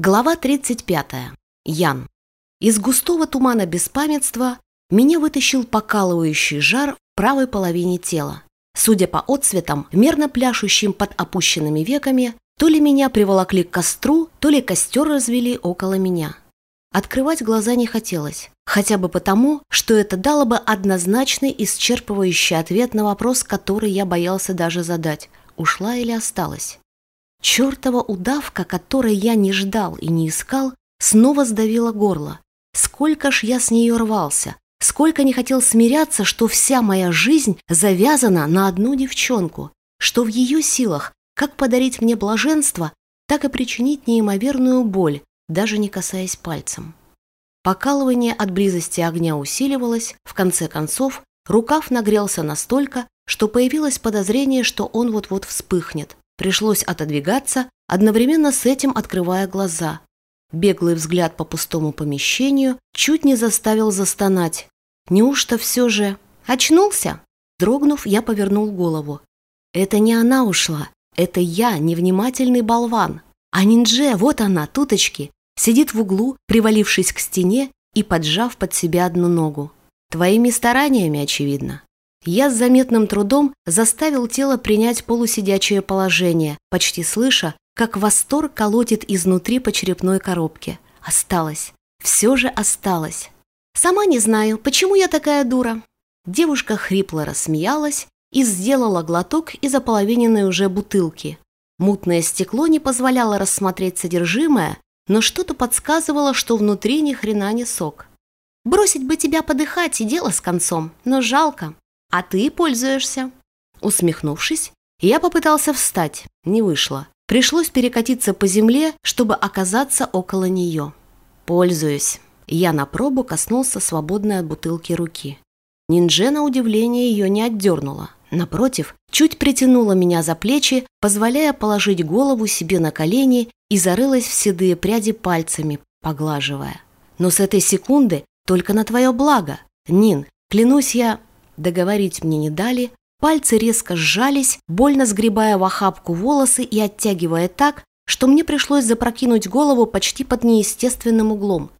Глава 35. Ян. Из густого тумана беспамятства меня вытащил покалывающий жар в правой половине тела. Судя по отцветам, мерно пляшущим под опущенными веками, то ли меня приволокли к костру, то ли костер развели около меня. Открывать глаза не хотелось, хотя бы потому, что это дало бы однозначный исчерпывающий ответ на вопрос, который я боялся даже задать – ушла или осталась. Чертова удавка, которой я не ждал и не искал, снова сдавила горло. Сколько ж я с нее рвался, сколько не хотел смиряться, что вся моя жизнь завязана на одну девчонку, что в ее силах как подарить мне блаженство, так и причинить неимоверную боль, даже не касаясь пальцем. Покалывание от близости огня усиливалось, в конце концов, рукав нагрелся настолько, что появилось подозрение, что он вот-вот вспыхнет. Пришлось отодвигаться, одновременно с этим открывая глаза. Беглый взгляд по пустому помещению чуть не заставил застонать. Неужто все же... Очнулся? Дрогнув, я повернул голову. Это не она ушла, это я, невнимательный болван. А ниндже, вот она, туточки, сидит в углу, привалившись к стене и поджав под себя одну ногу. Твоими стараниями, очевидно. Я с заметным трудом заставил тело принять полусидячее положение, почти слыша, как восторг колотит изнутри по черепной коробке. Осталось. Все же осталось. Сама не знаю, почему я такая дура. Девушка хрипло рассмеялась и сделала глоток из ополовиненной уже бутылки. Мутное стекло не позволяло рассмотреть содержимое, но что-то подсказывало, что внутри ни хрена не сок. Бросить бы тебя подыхать и дело с концом, но жалко а ты пользуешься». Усмехнувшись, я попытался встать, не вышло. Пришлось перекатиться по земле, чтобы оказаться около нее. «Пользуюсь». Я на пробу коснулся свободной от бутылки руки. Ниндже, на удивление, ее не отдернула. Напротив, чуть притянула меня за плечи, позволяя положить голову себе на колени и зарылась в седые пряди пальцами, поглаживая. «Но с этой секунды только на твое благо. Нин, клянусь я, Договорить мне не дали, пальцы резко сжались, больно сгребая в охапку волосы и оттягивая так, что мне пришлось запрокинуть голову почти под неестественным углом.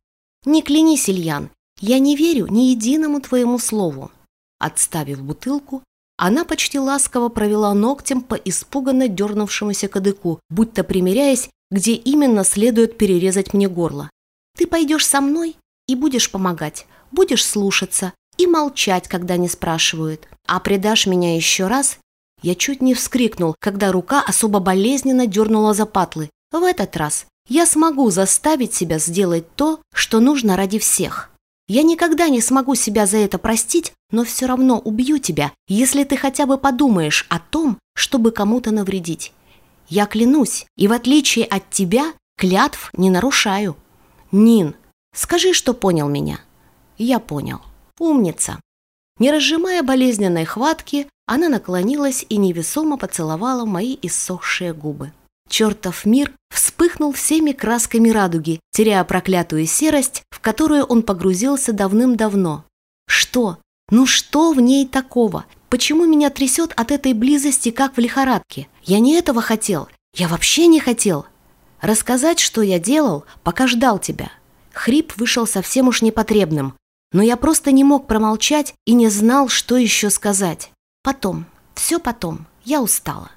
«Не клянись, Ильян, я не верю ни единому твоему слову». Отставив бутылку, она почти ласково провела ногтем по испуганно дернувшемуся кадыку, будто примеряясь, где именно следует перерезать мне горло. «Ты пойдешь со мной и будешь помогать, будешь слушаться, и молчать, когда не спрашивают. А предашь меня еще раз? Я чуть не вскрикнул, когда рука особо болезненно дернула за патлы. В этот раз я смогу заставить себя сделать то, что нужно ради всех. Я никогда не смогу себя за это простить, но все равно убью тебя, если ты хотя бы подумаешь о том, чтобы кому-то навредить. Я клянусь, и в отличие от тебя, клятв не нарушаю. Нин, скажи, что понял меня. Я понял. Умница. Не разжимая болезненной хватки, она наклонилась и невесомо поцеловала мои иссохшие губы. Чертов мир вспыхнул всеми красками радуги, теряя проклятую серость, в которую он погрузился давным-давно. Что? Ну что в ней такого? Почему меня трясет от этой близости, как в лихорадке? Я не этого хотел. Я вообще не хотел. Рассказать, что я делал, пока ждал тебя. Хрип вышел совсем уж непотребным, но я просто не мог промолчать и не знал, что еще сказать. Потом, все потом, я устала.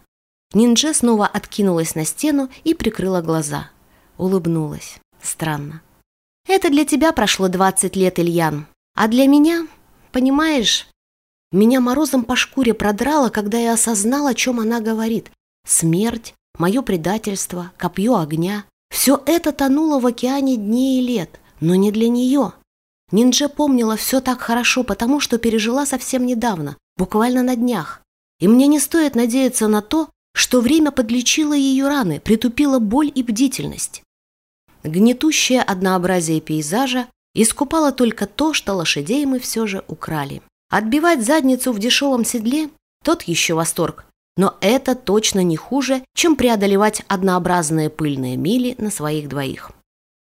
Ниндже снова откинулась на стену и прикрыла глаза. Улыбнулась. Странно. «Это для тебя прошло 20 лет, Ильян. А для меня, понимаешь, меня морозом по шкуре продрало, когда я осознал, о чем она говорит. Смерть, мое предательство, копье огня. Все это тонуло в океане дней и лет, но не для нее. Нинджа помнила все так хорошо, потому что пережила совсем недавно, буквально на днях. И мне не стоит надеяться на то, что время подлечило ее раны, притупило боль и бдительность. Гнетущее однообразие пейзажа искупало только то, что лошадей мы все же украли. Отбивать задницу в дешевом седле – тот еще восторг, но это точно не хуже, чем преодолевать однообразные пыльные мили на своих двоих.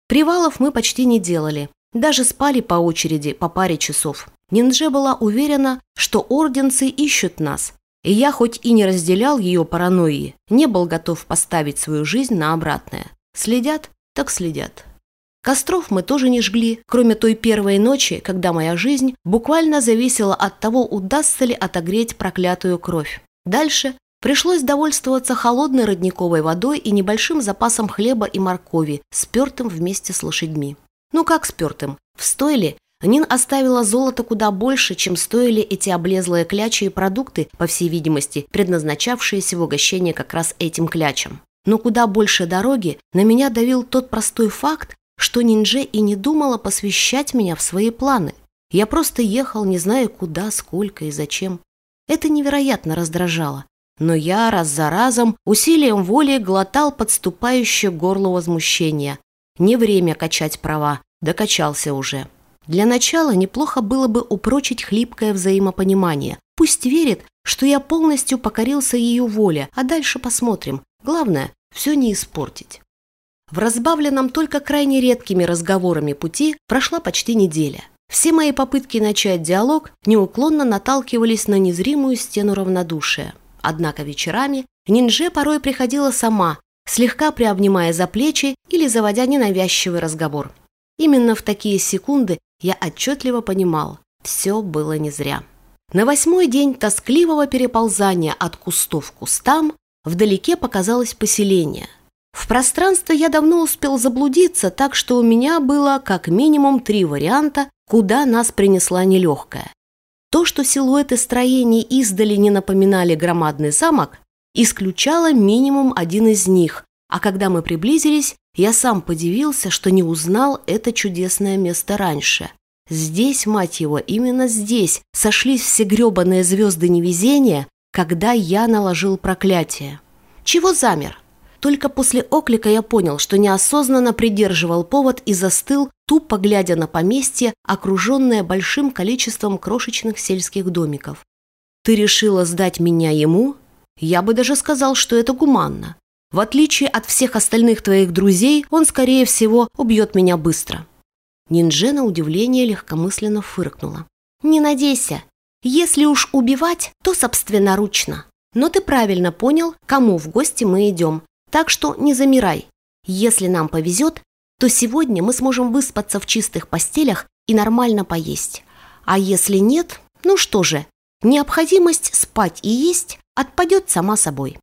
Привалов мы почти не делали, даже спали по очереди по паре часов. Ниндже была уверена, что орденцы ищут нас, и я хоть и не разделял ее паранойи, не был готов поставить свою жизнь на обратное. Следят? так следят. Костров мы тоже не жгли, кроме той первой ночи, когда моя жизнь буквально зависела от того, удастся ли отогреть проклятую кровь. Дальше пришлось довольствоваться холодной родниковой водой и небольшим запасом хлеба и моркови, спертым вместе с лошадьми. Ну как спертым? В стойле Нин оставила золото куда больше, чем стоили эти облезлые клячи и продукты, по всей видимости, предназначавшиеся в угощение как раз этим клячам. Но куда больше дороги на меня давил тот простой факт, что Ниндже и не думала посвящать меня в свои планы. Я просто ехал, не зная куда, сколько и зачем. Это невероятно раздражало. Но я раз за разом усилием воли глотал подступающее горло возмущения. Не время качать права, докачался уже. Для начала неплохо было бы упрочить хлипкое взаимопонимание. Пусть верит, что я полностью покорился ее воле, а дальше посмотрим. Главное, все не испортить. В разбавленном только крайне редкими разговорами пути прошла почти неделя. Все мои попытки начать диалог неуклонно наталкивались на незримую стену равнодушия. Однако вечерами Нинже порой приходила сама, слегка приобнимая за плечи или заводя ненавязчивый разговор. Именно в такие секунды я отчетливо понимал, все было не зря. На восьмой день тоскливого переползания от кустов к кустам вдалеке показалось поселение – в пространстве я давно успел заблудиться, так что у меня было как минимум три варианта, куда нас принесла нелегкая. То, что силуэты строений издали не напоминали громадный замок, исключало минимум один из них, а когда мы приблизились, я сам подивился, что не узнал это чудесное место раньше. Здесь, мать его, именно здесь сошлись все гребаные звезды невезения, когда я наложил проклятие. Чего замер? Только после оклика я понял, что неосознанно придерживал повод и застыл, тупо глядя на поместье, окруженное большим количеством крошечных сельских домиков. «Ты решила сдать меня ему?» Я бы даже сказал, что это гуманно. В отличие от всех остальных твоих друзей, он, скорее всего, убьет меня быстро». Нинже на удивление легкомысленно фыркнула. «Не надейся. Если уж убивать, то собственноручно. Но ты правильно понял, кому в гости мы идем. Так что не замирай. Если нам повезет, то сегодня мы сможем выспаться в чистых постелях и нормально поесть. А если нет, ну что же, необходимость спать и есть отпадет сама собой.